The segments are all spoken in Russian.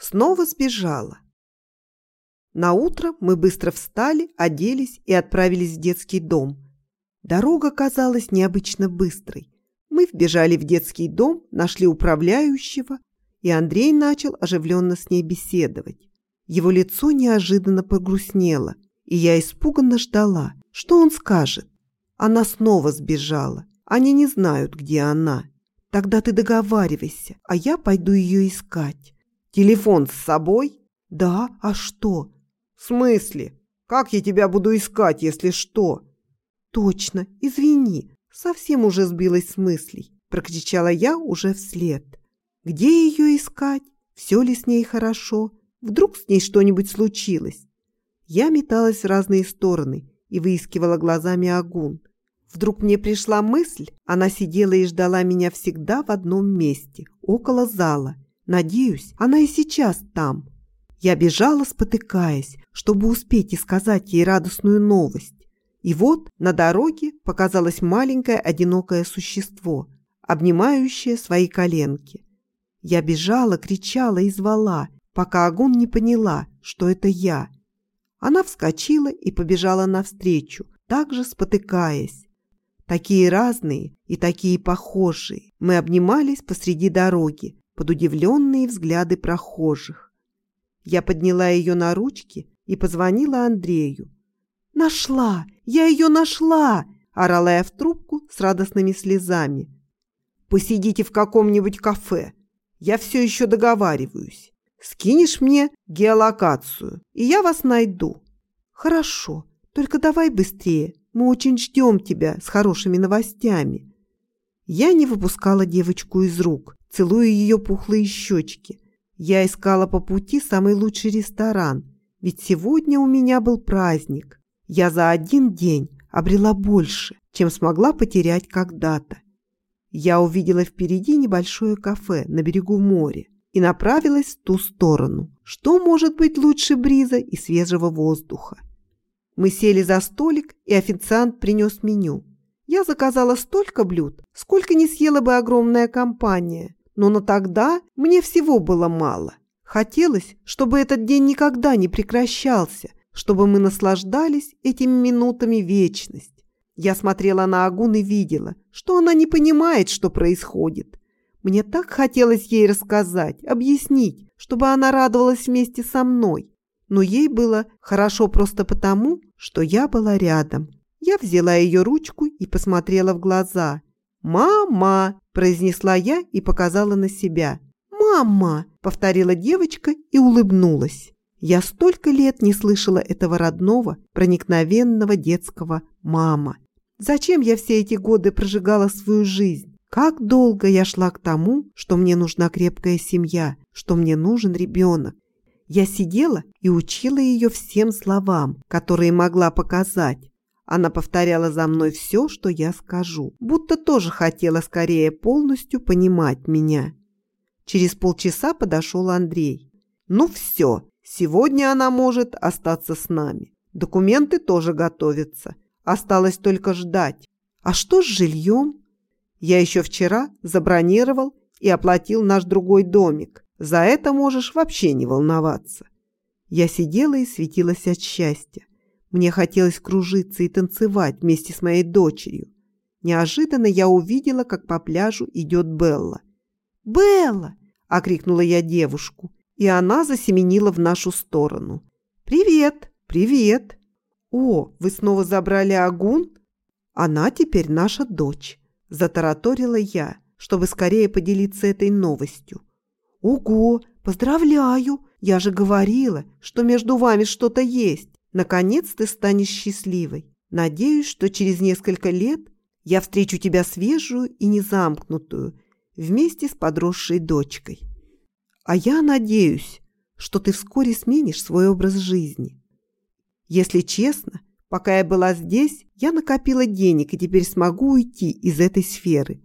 Снова сбежала. На утро мы быстро встали, оделись и отправились в детский дом. Дорога казалась необычно быстрой. Мы вбежали в детский дом, нашли управляющего, и Андрей начал оживленно с ней беседовать. Его лицо неожиданно погрустнело, и я испуганно ждала, что он скажет. Она снова сбежала. Они не знают, где она. Тогда ты договаривайся, а я пойду ее искать. Телефон с собой? Да, а что? В смысле? Как я тебя буду искать, если что? Точно, извини, совсем уже сбилась с мыслей. Прокричала я уже вслед. Где ее искать? Все ли с ней хорошо? Вдруг с ней что-нибудь случилось? Я металась в разные стороны и выискивала глазами Агун. Вдруг мне пришла мысль, она сидела и ждала меня всегда в одном месте, около зала. Надеюсь, она и сейчас там. Я бежала, спотыкаясь, чтобы успеть и сказать ей радостную новость. И вот на дороге показалось маленькое одинокое существо, обнимающее свои коленки. Я бежала, кричала и звала, пока Агун не поняла, что это я. Она вскочила и побежала навстречу, также спотыкаясь. Такие разные и такие похожие. Мы обнимались посреди дороги, под удивленные взгляды прохожих. Я подняла ее на ручки и позвонила Андрею. «Нашла! Я ее нашла!» – орала я в трубку с радостными слезами. «Посидите в каком-нибудь кафе. Я все еще договариваюсь. Скинешь мне геолокацию, и я вас найду». «Хорошо, только давай быстрее. Мы очень ждем тебя с хорошими новостями». Я не выпускала девочку из рук, целуя ее пухлые щечки. Я искала по пути самый лучший ресторан, ведь сегодня у меня был праздник. Я за один день обрела больше, чем смогла потерять когда-то. Я увидела впереди небольшое кафе на берегу моря и направилась в ту сторону. Что может быть лучше бриза и свежего воздуха? Мы сели за столик, и официант принес меню. Я заказала столько блюд, сколько не съела бы огромная компания но на тогда мне всего было мало. Хотелось, чтобы этот день никогда не прекращался, чтобы мы наслаждались этими минутами вечность. Я смотрела на Агун и видела, что она не понимает, что происходит. Мне так хотелось ей рассказать, объяснить, чтобы она радовалась вместе со мной. Но ей было хорошо просто потому, что я была рядом. Я взяла ее ручку и посмотрела в глаза. «Мама!» – произнесла я и показала на себя. «Мама!» – повторила девочка и улыбнулась. Я столько лет не слышала этого родного, проникновенного детского «мама». Зачем я все эти годы прожигала свою жизнь? Как долго я шла к тому, что мне нужна крепкая семья, что мне нужен ребенок. Я сидела и учила ее всем словам, которые могла показать, она повторяла за мной все, что я скажу, будто тоже хотела скорее полностью понимать меня. Через полчаса подошел Андрей. «Ну все, сегодня она может остаться с нами. Документы тоже готовятся. Осталось только ждать. А что с жильем?» «Я еще вчера забронировал и оплатил наш другой домик. За это можешь вообще не волноваться». Я сидела и светилась от счастья. Мне хотелось кружиться и танцевать вместе с моей дочерью. Неожиданно я увидела, как по пляжу идет Белла. «Белла!» – окрикнула я девушку, и она засеменила в нашу сторону. «Привет! Привет!» «О, вы снова забрали Агун?» «Она теперь наша дочь», – затараторила я, чтобы скорее поделиться этой новостью. «Ого! Поздравляю! Я же говорила, что между вами что-то есть!» Наконец ты станешь счастливой. Надеюсь, что через несколько лет я встречу тебя свежую и незамкнутую, вместе с подросшей дочкой. А я надеюсь, что ты вскоре сменишь свой образ жизни. Если честно, пока я была здесь, я накопила денег и теперь смогу уйти из этой сферы.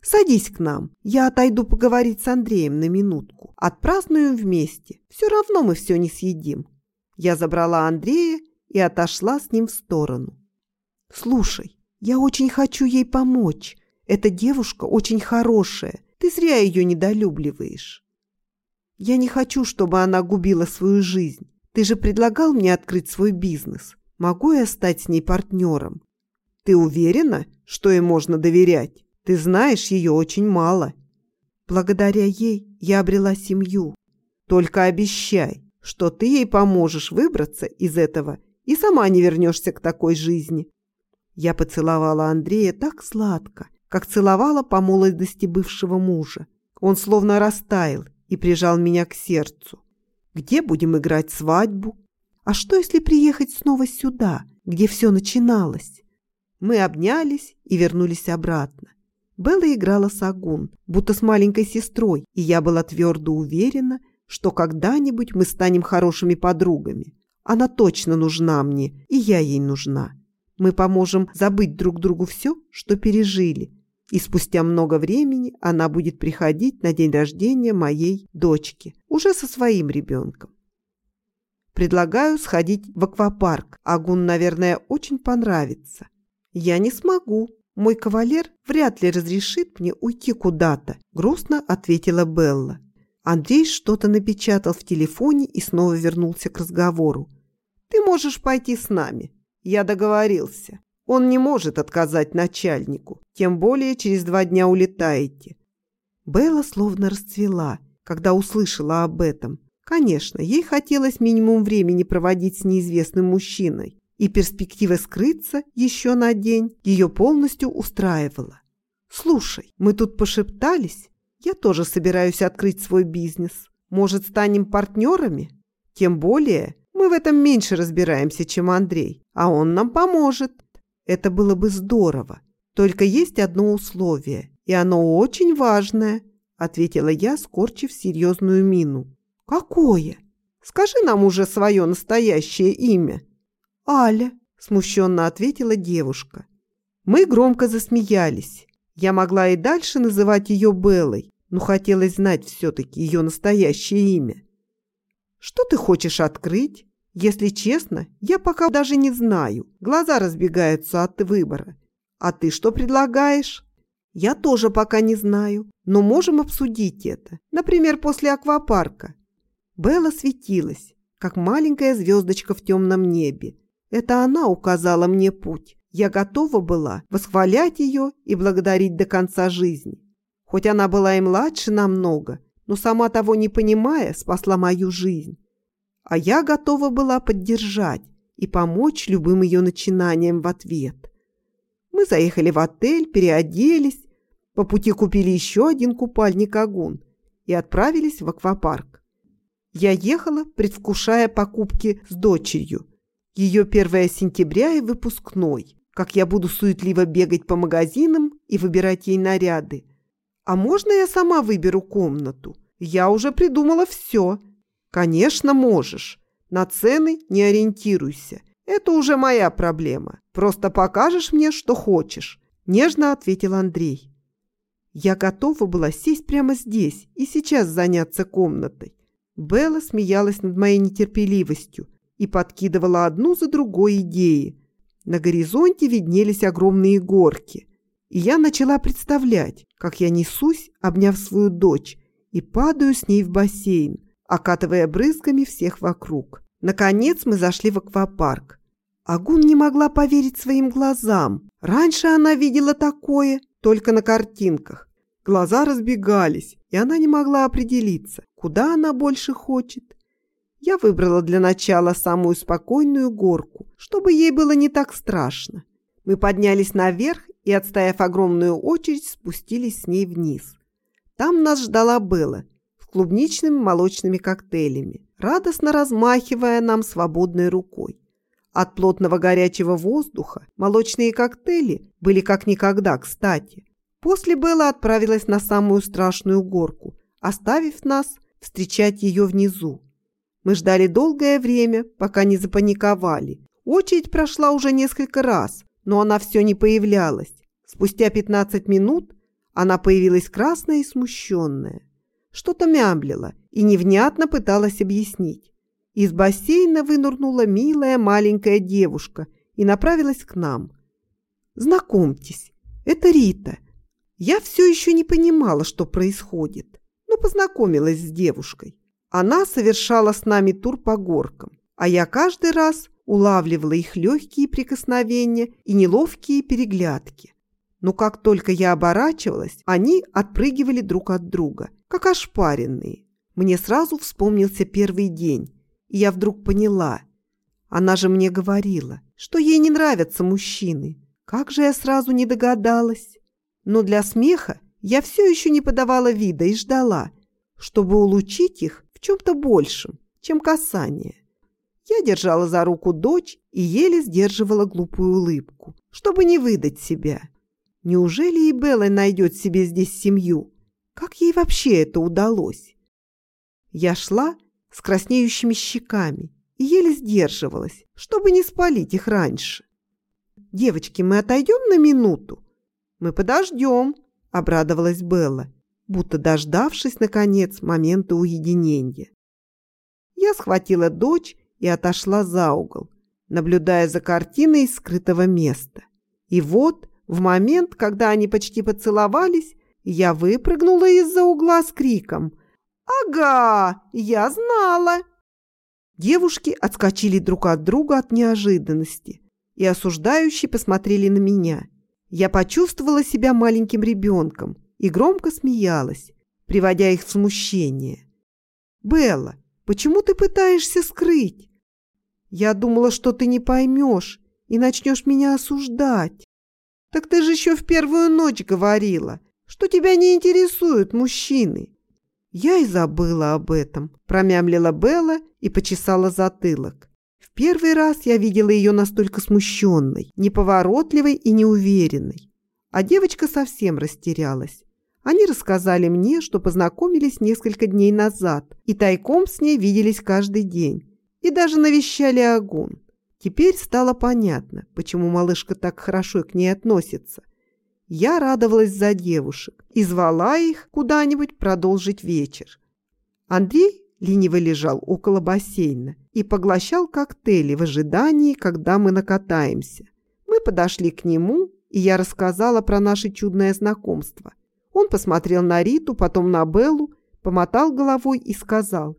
Садись к нам, я отойду поговорить с Андреем на минутку. Отпразднуем вместе, все равно мы все не съедим. Я забрала Андрея и отошла с ним в сторону. «Слушай, я очень хочу ей помочь. Эта девушка очень хорошая. Ты зря ее недолюбливаешь». Я не хочу, чтобы она губила свою жизнь. Ты же предлагал мне открыть свой бизнес. Могу я стать с ней партнером? Ты уверена, что ей можно доверять? Ты знаешь ее очень мало. Благодаря ей я обрела семью. Только обещай, что ты ей поможешь выбраться из этого и сама не вернешься к такой жизни. Я поцеловала Андрея так сладко, как целовала по молодости бывшего мужа. Он словно растаял и прижал меня к сердцу. Где будем играть свадьбу? А что, если приехать снова сюда, где все начиналось? Мы обнялись и вернулись обратно. Белла играла с Агун, будто с маленькой сестрой, и я была твердо уверена, что когда-нибудь мы станем хорошими подругами. Она точно нужна мне, и я ей нужна. Мы поможем забыть друг другу все, что пережили, и спустя много времени она будет приходить на день рождения моей дочки, уже со своим ребенком. Предлагаю сходить в аквапарк. Агун, наверное, очень понравится. Я не смогу. Мой кавалер вряд ли разрешит мне уйти куда-то, грустно ответила Белла. Андрей что-то напечатал в телефоне и снова вернулся к разговору. «Ты можешь пойти с нами. Я договорился. Он не может отказать начальнику, тем более через два дня улетаете». Белла словно расцвела, когда услышала об этом. Конечно, ей хотелось минимум времени проводить с неизвестным мужчиной, и перспектива скрыться еще на день ее полностью устраивала. «Слушай, мы тут пошептались, я тоже собираюсь открыть свой бизнес. Может, станем партнерами? Тем более, мы в этом меньше разбираемся, чем Андрей, а он нам поможет. Это было бы здорово. Только есть одно условие, и оно очень важное, ответила я, скорчив серьезную мину. Какое? Скажи нам уже свое настоящее имя. Аля, смущенно ответила девушка. Мы громко засмеялись. Я могла и дальше называть ее Беллой, но хотелось знать все-таки ее настоящее имя. «Что ты хочешь открыть? Если честно, я пока даже не знаю. Глаза разбегаются от выбора. А ты что предлагаешь?» «Я тоже пока не знаю, но можем обсудить это. Например, после аквапарка». Белла светилась, как маленькая звездочка в темном небе. Это она указала мне путь. Я готова была восхвалять ее и благодарить до конца жизни. Хоть она была и младше намного, но сама того не понимая, спасла мою жизнь. А я готова была поддержать и помочь любым ее начинаниям в ответ. Мы заехали в отель, переоделись, по пути купили еще один купальник «Агун» и отправились в аквапарк. Я ехала, предвкушая покупки с дочерью. Ее 1 сентября и выпускной, как я буду суетливо бегать по магазинам и выбирать ей наряды. «А можно я сама выберу комнату? Я уже придумала все». «Конечно, можешь. На цены не ориентируйся. Это уже моя проблема. Просто покажешь мне, что хочешь», – нежно ответил Андрей. Я готова была сесть прямо здесь и сейчас заняться комнатой. Белла смеялась над моей нетерпеливостью и подкидывала одну за другой идеи. На горизонте виднелись огромные горки – и я начала представлять, как я несусь, обняв свою дочь, и падаю с ней в бассейн, окатывая брызгами всех вокруг. Наконец мы зашли в аквапарк. Агун не могла поверить своим глазам. Раньше она видела такое только на картинках. Глаза разбегались, и она не могла определиться, куда она больше хочет. Я выбрала для начала самую спокойную горку, чтобы ей было не так страшно. Мы поднялись наверх и, отстояв огромную очередь, спустились с ней вниз. Там нас ждала Белла с клубничными молочными коктейлями, радостно размахивая нам свободной рукой. От плотного горячего воздуха молочные коктейли были как никогда кстати. После Белла отправилась на самую страшную горку, оставив нас встречать ее внизу. Мы ждали долгое время, пока не запаниковали. Очередь прошла уже несколько раз, но она все не появлялась. Спустя 15 минут она появилась красная и смущенная. Что-то мямлила и невнятно пыталась объяснить. Из бассейна вынырнула милая маленькая девушка и направилась к нам. «Знакомьтесь, это Рита. Я все еще не понимала, что происходит, но познакомилась с девушкой. Она совершала с нами тур по горкам, а я каждый раз улавливала их легкие прикосновения и неловкие переглядки. Но как только я оборачивалась, они отпрыгивали друг от друга, как ошпаренные. Мне сразу вспомнился первый день, и я вдруг поняла. Она же мне говорила, что ей не нравятся мужчины. Как же я сразу не догадалась? Но для смеха я все еще не подавала вида и ждала, чтобы улучить их в чем-то большем, чем касание. Я держала за руку дочь и еле сдерживала глупую улыбку, чтобы не выдать себя. Неужели и Белла найдет себе здесь семью? Как ей вообще это удалось? Я шла с краснеющими щеками и еле сдерживалась, чтобы не спалить их раньше. «Девочки, мы отойдем на минуту?» «Мы подождем», — обрадовалась Белла, будто дождавшись, наконец, момента уединения. Я схватила дочь и отошла за угол, наблюдая за картиной скрытого места. И вот, в момент, когда они почти поцеловались, я выпрыгнула из-за угла с криком «Ага, я знала!» Девушки отскочили друг от друга от неожиданности и осуждающие посмотрели на меня. Я почувствовала себя маленьким ребенком и громко смеялась, приводя их в смущение. «Белла, почему ты пытаешься скрыть? Я думала, что ты не поймешь и начнешь меня осуждать. Так ты же еще в первую ночь говорила, что тебя не интересуют мужчины. Я и забыла об этом, промямлила Белла и почесала затылок. В первый раз я видела ее настолько смущенной, неповоротливой и неуверенной. А девочка совсем растерялась. Они рассказали мне, что познакомились несколько дней назад и тайком с ней виделись каждый день и даже навещали Агун. Теперь стало понятно, почему малышка так хорошо к ней относится. Я радовалась за девушек и звала их куда-нибудь продолжить вечер. Андрей лениво лежал около бассейна и поглощал коктейли в ожидании, когда мы накатаемся. Мы подошли к нему, и я рассказала про наше чудное знакомство. Он посмотрел на Риту, потом на Беллу, помотал головой и сказал,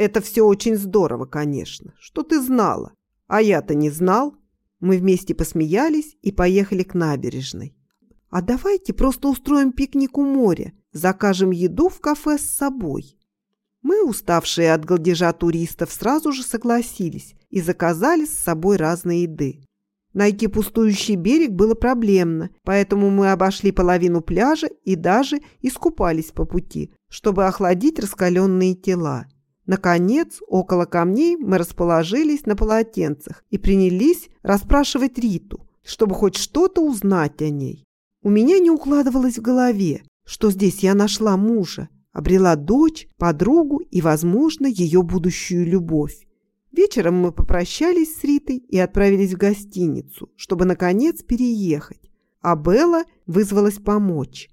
это все очень здорово, конечно, что ты знала. А я-то не знал. Мы вместе посмеялись и поехали к набережной. А давайте просто устроим пикник у моря, закажем еду в кафе с собой. Мы, уставшие от голдежа туристов, сразу же согласились и заказали с собой разные еды. Найти пустующий берег было проблемно, поэтому мы обошли половину пляжа и даже искупались по пути, чтобы охладить раскаленные тела. Наконец, около камней мы расположились на полотенцах и принялись расспрашивать Риту, чтобы хоть что-то узнать о ней. У меня не укладывалось в голове, что здесь я нашла мужа, обрела дочь, подругу и, возможно, ее будущую любовь. Вечером мы попрощались с Ритой и отправились в гостиницу, чтобы, наконец, переехать. А Белла вызвалась помочь.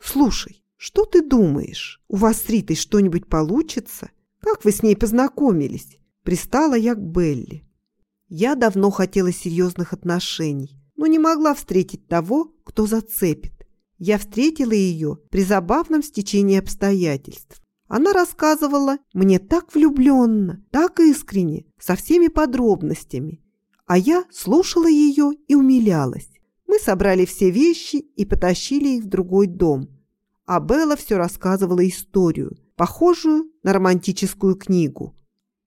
«Слушай, что ты думаешь? У вас с Ритой что-нибудь получится?» Как вы с ней познакомились?» Пристала я к Белли. Я давно хотела серьезных отношений, но не могла встретить того, кто зацепит. Я встретила ее при забавном стечении обстоятельств. Она рассказывала мне так влюбленно, так искренне, со всеми подробностями. А я слушала ее и умилялась. Мы собрали все вещи и потащили их в другой дом. А Белла все рассказывала историю – похожую на романтическую книгу.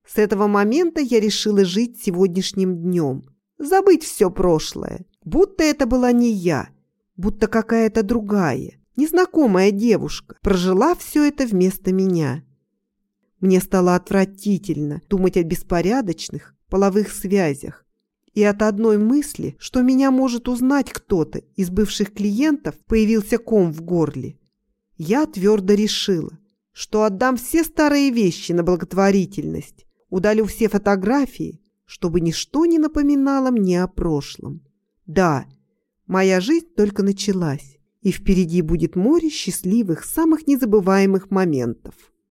С этого момента я решила жить сегодняшним днем, забыть все прошлое, будто это была не я, будто какая-то другая, незнакомая девушка прожила все это вместо меня. Мне стало отвратительно думать о беспорядочных половых связях. И от одной мысли, что меня может узнать кто-то из бывших клиентов, появился ком в горле. Я твердо решила, что отдам все старые вещи на благотворительность, удалю все фотографии, чтобы ничто не напоминало мне о прошлом. Да, моя жизнь только началась, и впереди будет море счастливых, самых незабываемых моментов.